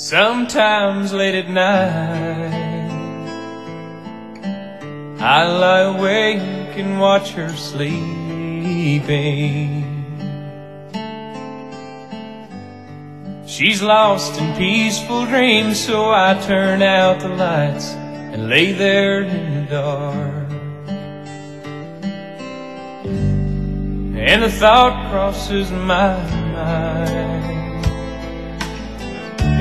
Sometimes late at night, I lie awake and watch her sleeping. She's lost in peaceful dreams, so I turn out the lights and lay there in the dark. And a thought crosses my mind.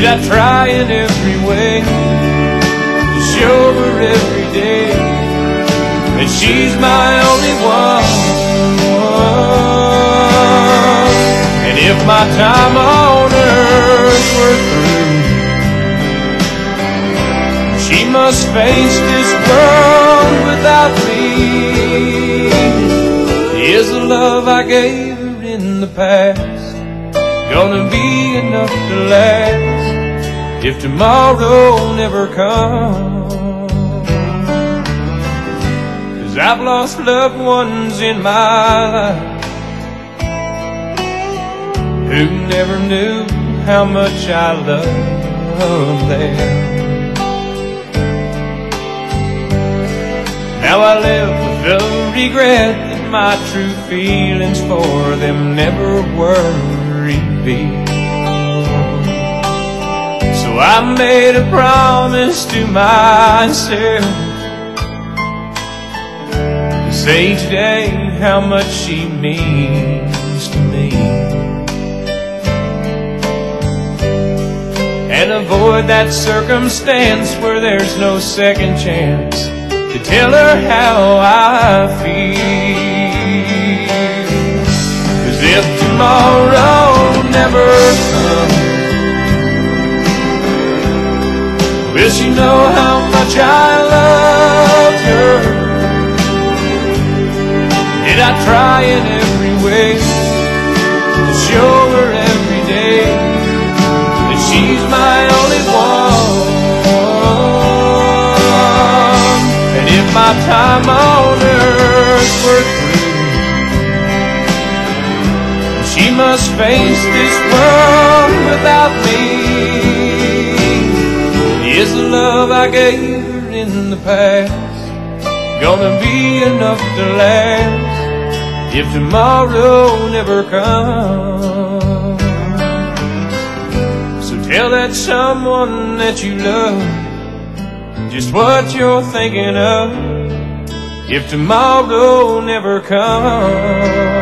Did I try in every way to show her every day that she's my only one? And if my time on earth were through, she must face this world without me. Is the love I gave her in the past gonna be enough to last? If tomorrow never comes. Cause I've lost loved ones in my life who never knew how much I loved them. Now I live with the regret that my true feelings for them never were revealed. I made a promise to myself to say today how much she means to me and avoid that circumstance where there's no second chance to tell her how I feel. Cause if tomorrow never comes Will she know how much I loved her? Did I try in every way to show her every day that she's my only one? And if my time on earth were through, she must face this world without me. Is the love I gave her in the past gonna be enough to last if tomorrow never comes? So tell that someone that you love just what you're thinking of if tomorrow never comes.